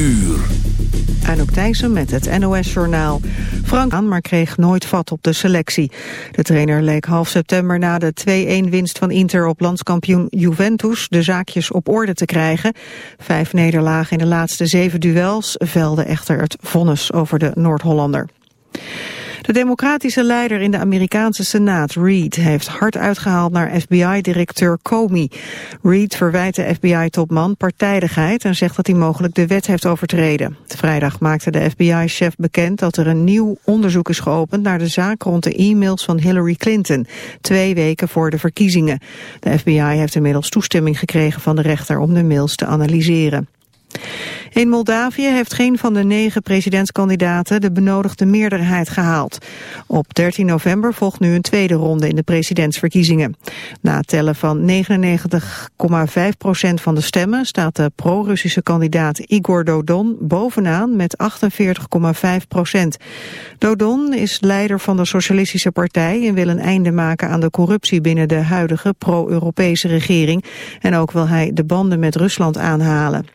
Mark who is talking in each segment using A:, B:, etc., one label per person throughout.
A: uur.
B: Anouk Thijssen met het NOS-journaal. Frank maar kreeg nooit vat op de selectie. De trainer leek half september na de 2-1-winst van Inter op landskampioen Juventus de zaakjes op orde te krijgen. Vijf nederlagen in de laatste zeven duels velden echter het vonnis over de Noord-Hollander. De democratische leider in de Amerikaanse Senaat, Reid, heeft hard uitgehaald naar FBI-directeur Comey. Reid verwijt de FBI-topman partijdigheid en zegt dat hij mogelijk de wet heeft overtreden. Vrijdag maakte de FBI-chef bekend dat er een nieuw onderzoek is geopend naar de zaak rond de e-mails van Hillary Clinton, twee weken voor de verkiezingen. De FBI heeft inmiddels toestemming gekregen van de rechter om de mails te analyseren. In Moldavië heeft geen van de negen presidentskandidaten de benodigde meerderheid gehaald. Op 13 november volgt nu een tweede ronde in de presidentsverkiezingen. Na tellen van 99,5% van de stemmen staat de pro-Russische kandidaat Igor Dodon bovenaan met 48,5% Dodon is leider van de Socialistische Partij en wil een einde maken aan de corruptie binnen de huidige pro-Europese regering. En ook wil hij de banden met Rusland aanhalen.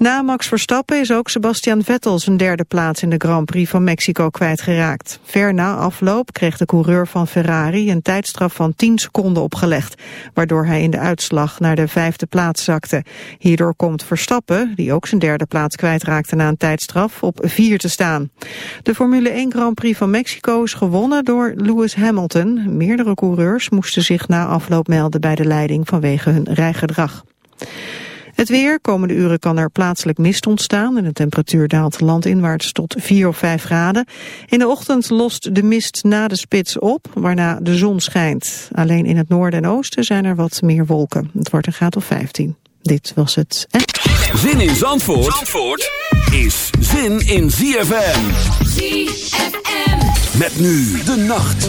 B: Na Max Verstappen is ook Sebastian Vettel zijn derde plaats in de Grand Prix van Mexico kwijtgeraakt. Ver na afloop kreeg de coureur van Ferrari een tijdstraf van 10 seconden opgelegd, waardoor hij in de uitslag naar de vijfde plaats zakte. Hierdoor komt Verstappen, die ook zijn derde plaats kwijtraakte na een tijdstraf, op vier te staan. De Formule 1 Grand Prix van Mexico is gewonnen door Lewis Hamilton. Meerdere coureurs moesten zich na afloop melden bij de leiding vanwege hun rijgedrag. Het weer, komende uren kan er plaatselijk mist ontstaan en de temperatuur daalt landinwaarts tot 4 of 5 graden. In de ochtend lost de mist na de spits op, waarna de zon schijnt. Alleen in het noorden en oosten zijn er wat meer wolken. Het wordt een graad of 15. Dit was het.
A: Zin in Zandvoort, Zandvoort is zin in ZFM. ZFM. Met nu de nacht.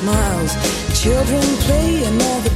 C: smiles, children play, and all the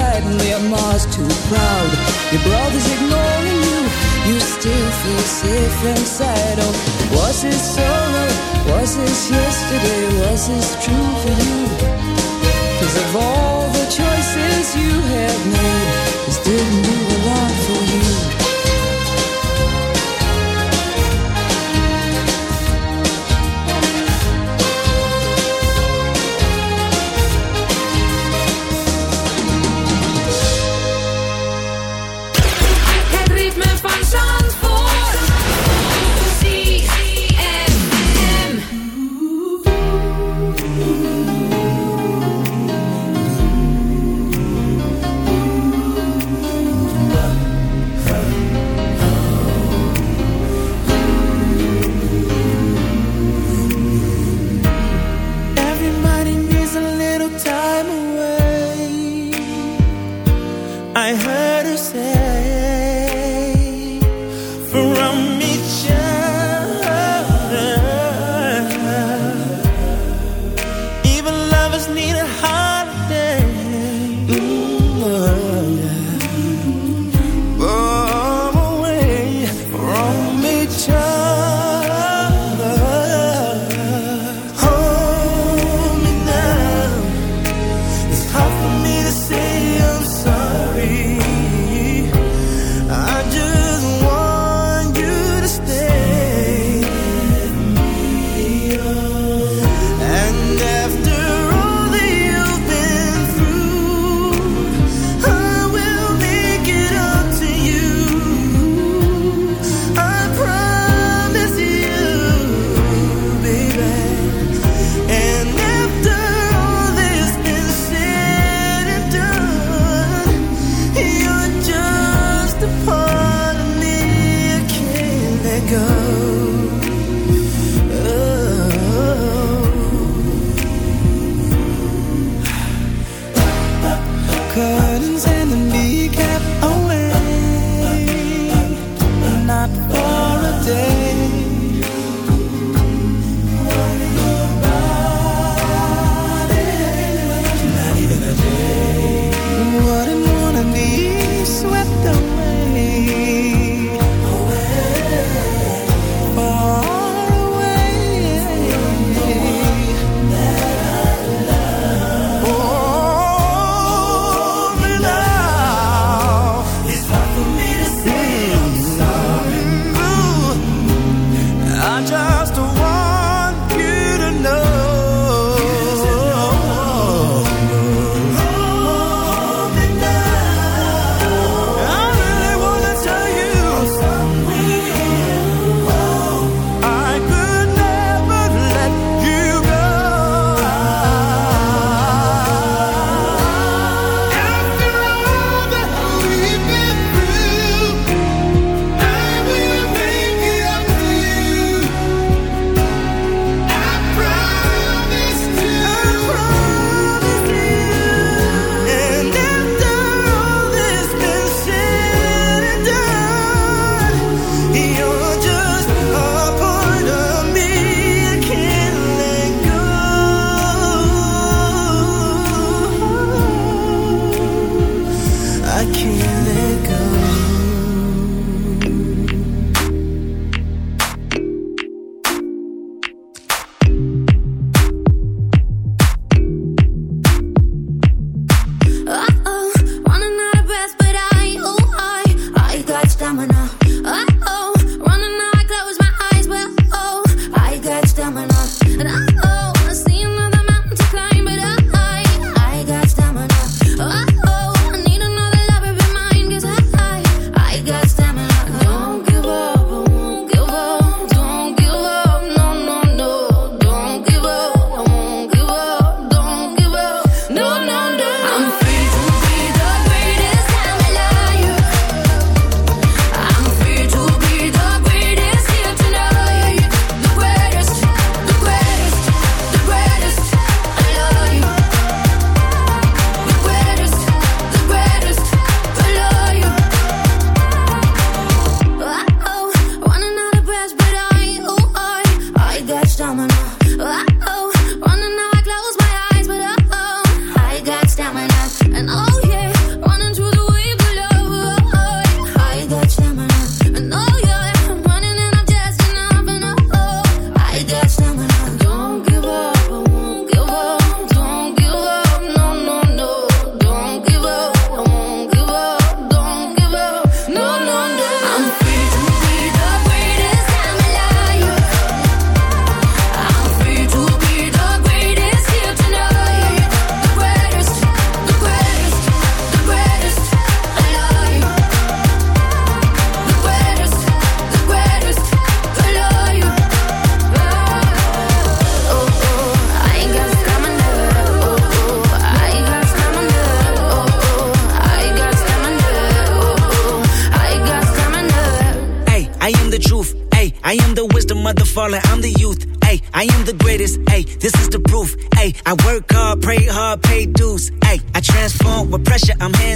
C: And your mom's too proud, your brother's ignoring you, you still feel safe inside. Oh, was it solo? Was this yesterday? Was this true for you?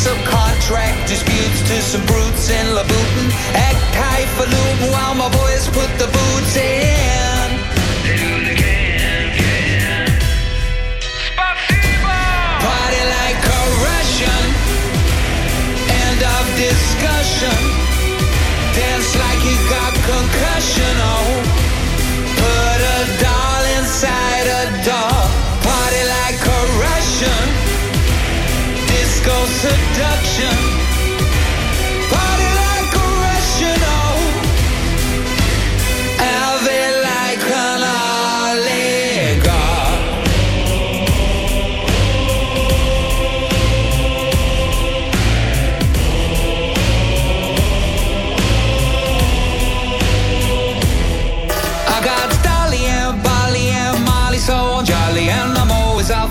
D: subcontract disputes to some brutes in Louboutin. Act high highfalutin while my boys put the boots in.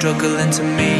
E: struggling to
F: me.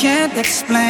G: Can't explain.